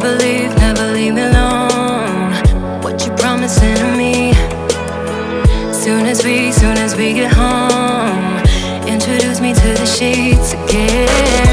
Never leave, never leave me alone. What you promising to me? Soon as we, soon as we get home, introduce me to the sheets again.